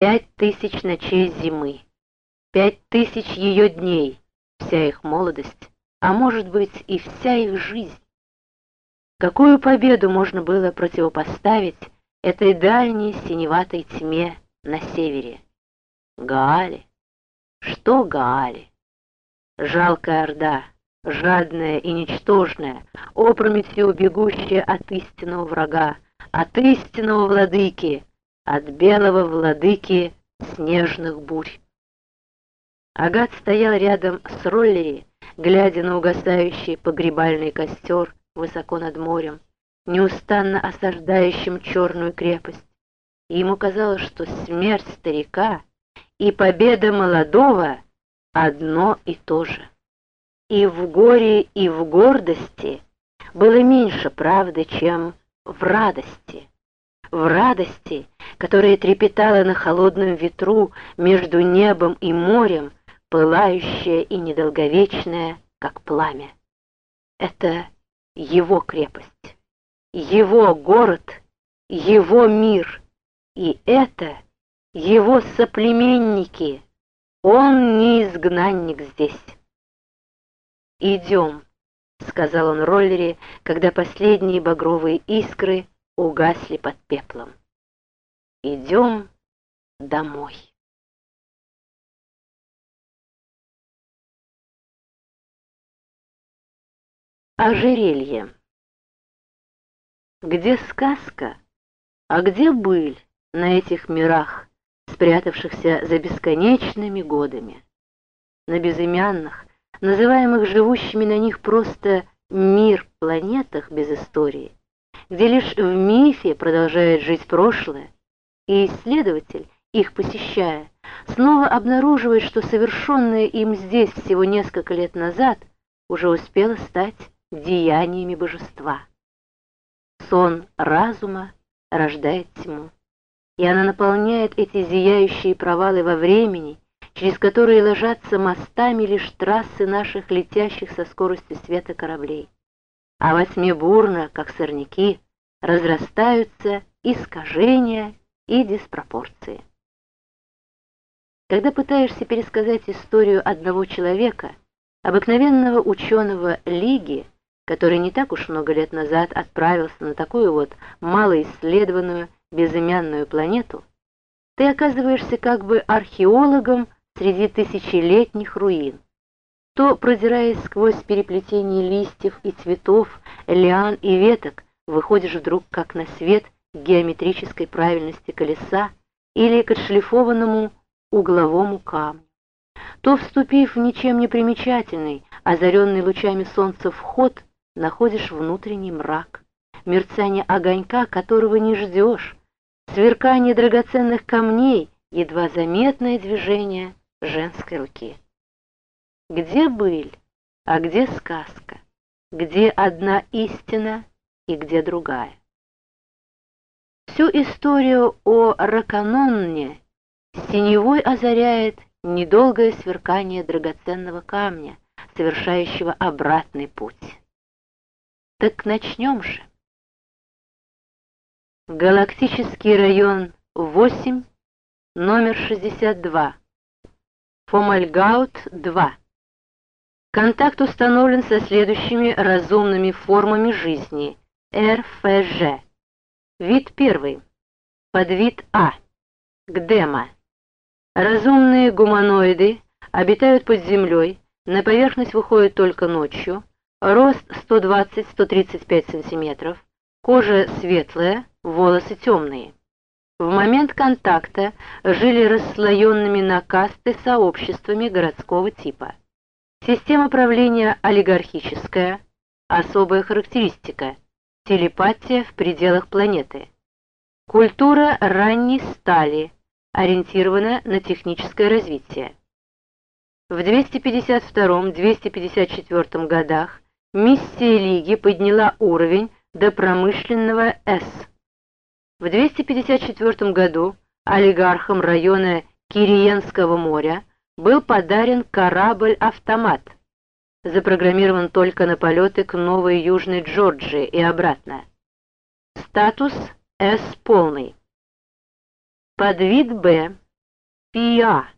Пять тысяч ночей зимы, пять тысяч ее дней, вся их молодость, а может быть и вся их жизнь. Какую победу можно было противопоставить этой дальней синеватой тьме на севере? Гаали? Что Гаали? Жалкая орда, жадная и ничтожная, опрометью бегущая от истинного врага, от истинного владыки, от белого владыки снежных бурь. Агат стоял рядом с Роллери, глядя на угасающий погребальный костер высоко над морем, неустанно осаждающим черную крепость. И ему казалось, что смерть старика и победа молодого одно и то же. И в горе, и в гордости было меньше правды, чем в радости. В радости, которая трепетала на холодном ветру между небом и морем, пылающая и недолговечная, как пламя. Это его крепость, его город, его мир, и это его соплеменники. Он не изгнанник здесь. «Идем», — сказал он Роллере, когда последние багровые искры угасли под пеплом. «Идем домой». Ожерелье. Где сказка, а где быль на этих мирах, спрятавшихся за бесконечными годами? На безымянных, называемых живущими на них просто мир планетах без истории, где лишь в мифе продолжает жить прошлое, и исследователь, их посещая, снова обнаруживает, что совершенное им здесь всего несколько лет назад уже успело стать деяниями божества. Сон разума рождает тьму, и она наполняет эти зияющие провалы во времени, через которые ложатся мостами лишь трассы наших летящих со скоростью света кораблей. А во тьме бурно, как сорняки, разрастаются искажения и диспропорции. Когда пытаешься пересказать историю одного человека, обыкновенного ученого Лиги, который не так уж много лет назад отправился на такую вот малоисследованную безымянную планету, ты оказываешься как бы археологом среди тысячелетних руин, то, продираясь сквозь переплетение листьев и цветов, лиан и веток, выходишь вдруг как на свет геометрической правильности колеса или к отшлифованному угловому камню, то, вступив в ничем не примечательный, озаренный лучами солнца вход, находишь внутренний мрак, мерцание огонька, которого не ждешь, сверкание драгоценных камней, едва заметное движение женской руки. Где быль, а где сказка? Где одна истина и где другая? Всю историю о Раканонне синевой озаряет недолгое сверкание драгоценного камня, совершающего обратный путь. Так начнем же. Галактический район 8, номер 62. Фомальгаут-2. Контакт установлен со следующими разумными формами жизни. РФЖ. Вид первый. Подвид А. Гдема. Разумные гуманоиды обитают под землей, на поверхность выходят только ночью, рост 120-135 см, кожа светлая, волосы темные. В момент контакта жили расслоенными на касты сообществами городского типа. Система правления олигархическая, особая характеристика, телепатия в пределах планеты. Культура ранней стали, ориентирована на техническое развитие. В 252-254 годах миссия Лиги подняла уровень до промышленного «С», в 254 году олигархам района Кириенского моря был подарен корабль-автомат, запрограммирован только на полеты к Новой Южной Джорджии и обратно. Статус С полный. Подвид Б Пия.